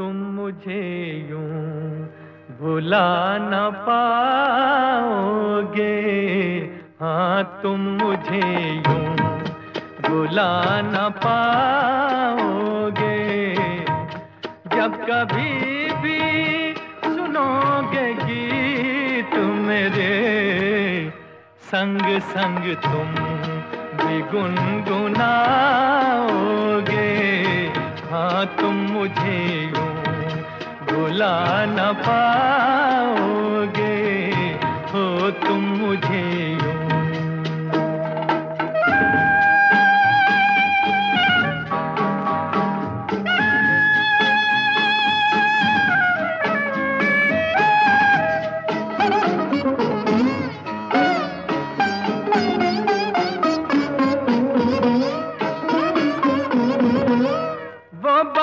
तुम मुझे यूँ भुला न पाओगे। हाँ तुम मुझे यूँ भुला न पाओगे। जब कभी भी सुनोगे गीत मेरे संग संग तुम भी गुनगुनाओगे। हाँ तुम मुझे यूँ न पाओगे? हो तुम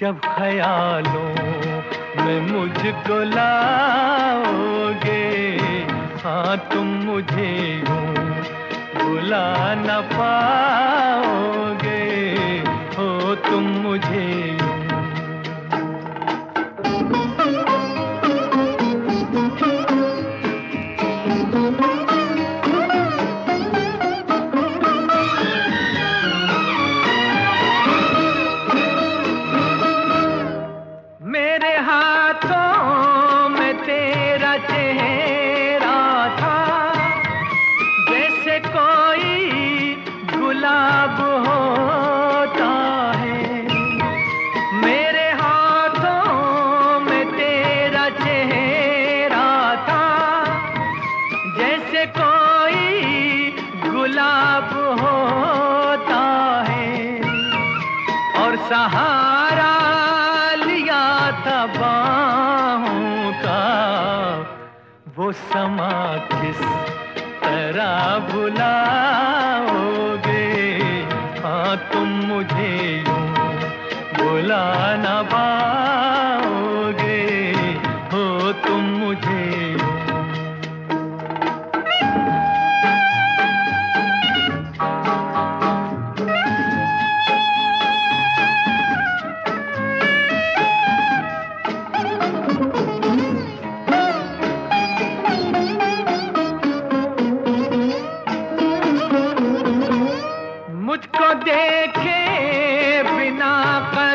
जब ख्यालों में मुझको लाओगे हाँ तुम मुझे यूँ बुला न पाओगे। हो, तुम मुझे और सहारा लिया था बाहों का। वो समा किस तरह बुलाओगे हाँ तुम मुझे यूँ बुला न पाओगे। हो, तुम मुझे मुझको देखे बिना करार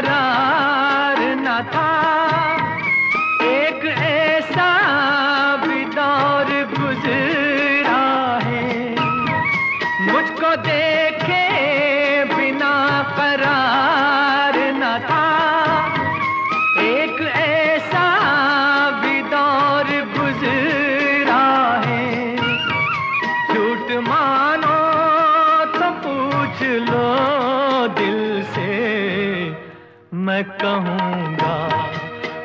मैं कहूँगा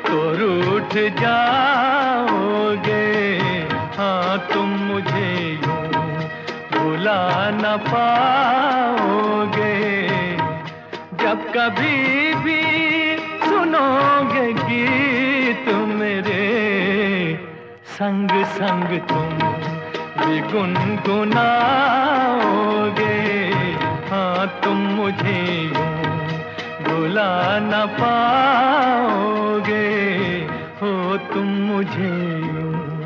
तो रूठ जाओगे। हाँ तुम मुझे यूँ भुला न पाओगे। जब कभी भी सुनोगे गीत मेरे संग संग तुम भी गुनगुनाओगे। तुम मुझे यूँ